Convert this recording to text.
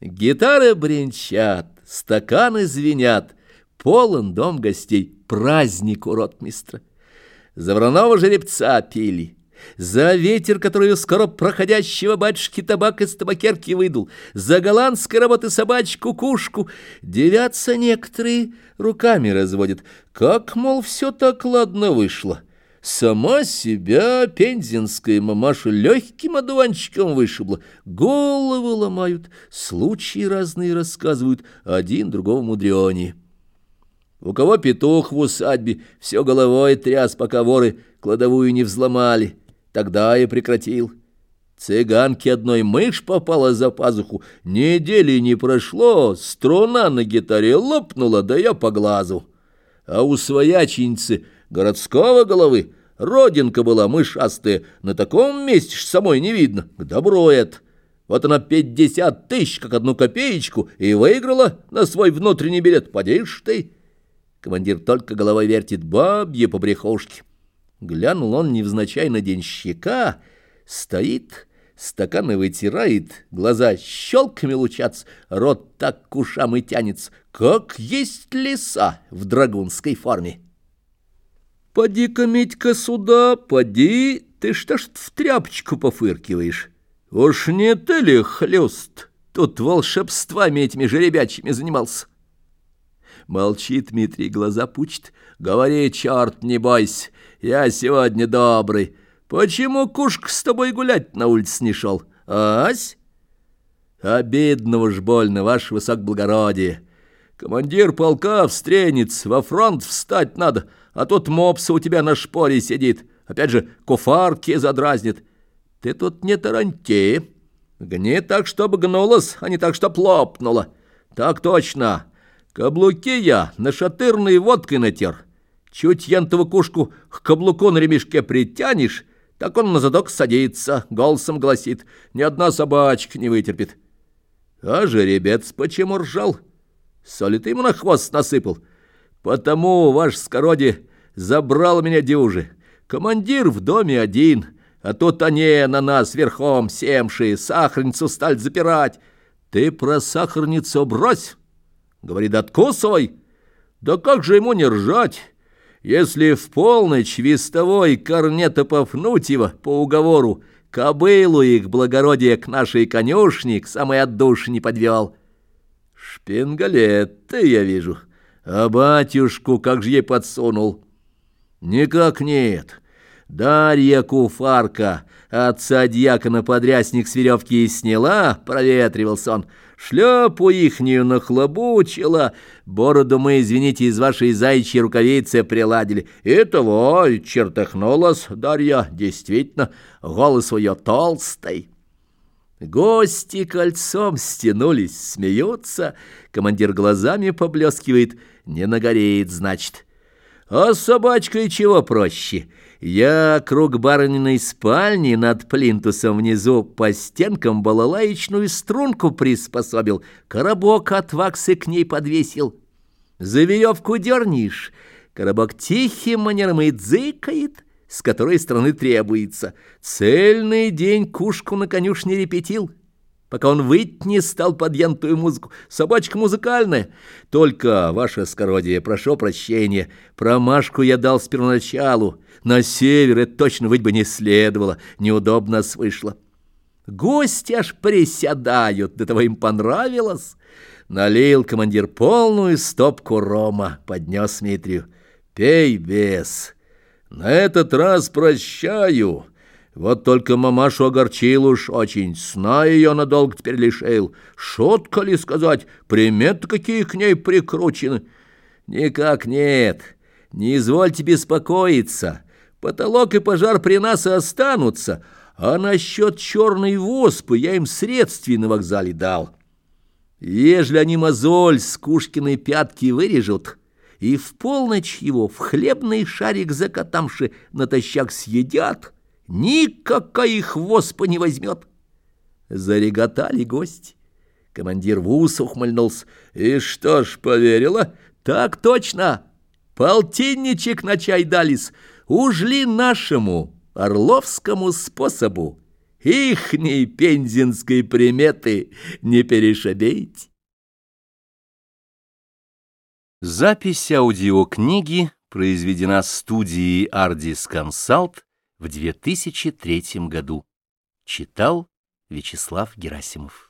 Гитары бренчат, стаканы звенят, полон дом гостей, праздник у ротмистра. За вороного жеребца пили, за ветер, который скоро проходящего батюшки табак из табакерки выдул, за голландской работы собачку-кушку. Девятся некоторые, руками разводят. Как, мол, все так ладно вышло. Сама себя пензенская мамаша легким одуванчиком вышибла. Головы ломают, случаи разные рассказывают, один другого мудренее. У кого петух в усадьбе, все головой тряс, пока воры кладовую не взломали. Тогда я прекратил. Цыганке одной мышь попала за пазуху. Недели не прошло, струна на гитаре лопнула, да я по глазу. А у свояченицы городского головы родинка была мышастая. На таком месте ж самой не видно. К добру это. Вот она пятьдесят тысяч, как одну копеечку, и выиграла на свой внутренний билет. Подишь ты. Командир только головой вертит бабье по брехушке. Глянул он невзначай на денщика, стоит, стаканы вытирает, глаза щелками лучатся, рот так к ушам и тянется, как есть лиса в драгунской форме. «Поди-ка, Митька, сюда, поди, ты что ж в тряпочку пофыркиваешь? Уж не ты ли, хлюст, тут волшебствами этими жеребячими занимался?» Молчит Дмитрий, глаза пучит. «Говори, черт, не бойся, я сегодня добрый. Почему Кушка с тобой гулять на улице не шел, ась?» «Обидно ж больно, ваше высокоблагородие. Командир полка встренец, во фронт встать надо, а тут мопса у тебя на шпоре сидит, опять же куфарки задразнит. Ты тут не таранти, гни так, чтобы гнулась, а не так, чтоб лопнула. Так точно». Каблуки я нашатырной водкой натер. Чуть янтову кушку к каблуку на ремешке притянешь, так он на задок садится, голосом гласит, ни одна собачка не вытерпит. А жеребец почему ржал? Соли ты ему на хвост насыпал. Потому, ваш скороди, забрал меня дюжи. Командир в доме один, а тут они на нас верхом семшие, сахарницу стали запирать. Ты про сахарницу брось!» Говорит, откусывай. Да как же ему не ржать, если в полночь вестовой корнета Пафнутьева по уговору кобылу их благородие к нашей конюшне к самой отдуши не подвел. Шпингалет ты, я вижу, а батюшку как же ей подсунул. Никак нет. Дарья Куфарка, отца дьякона подрясник с веревки и сняла, проветривался он, шляпу ихнюю нахлобучила, бороду мы, извините, из вашей зайчьей рукавицы приладили. И того, чертыхнулась Дарья, действительно, голос ее толстый. Гости кольцом стянулись, смеются, командир глазами поблескивает, не нагореет, значит. А собачкой чего проще — я круг барыниной спальни над плинтусом внизу по стенкам балалаечную струнку приспособил, коробок от ваксы к ней подвесил. За веревку дернешь, коробок тихим манером и дзыкает, с которой стороны требуется. Цельный день кушку на конюшне репетил пока он выйти не стал под янтую музыку. Собачка музыкальная. Только, ваше скородие, прошу прощения, промашку я дал с первоначалу. На север это точно быть бы не следовало, неудобно нас вышло. Гости аж приседают, до того им понравилось. Налил командир полную стопку рома, поднес Дмитрию. «Пей, бес, на этот раз прощаю». Вот только мамашу огорчил уж очень, сна ее надолго теперь лишил. Шутка ли сказать, приметы какие к ней прикручены? Никак нет, не извольте беспокоиться. Потолок и пожар при нас и останутся, а насчет черной воспы я им средствий на вокзале дал. Ежели они мозоль с Кушкиной пятки вырежут, и в полночь его в хлебный шарик закатамши натощак съедят — Никакая их воспа не возьмет. Зареготали гости. Командир в ус ухмыльнулся. И что ж, поверила? Так точно. Полтинничек на чай дались. Ужли нашему орловскому способу. ихней пензенской приметы не перешабейте. Запись аудиокниги произведена студией Ardis Consult в 2003 году. Читал Вячеслав Герасимов.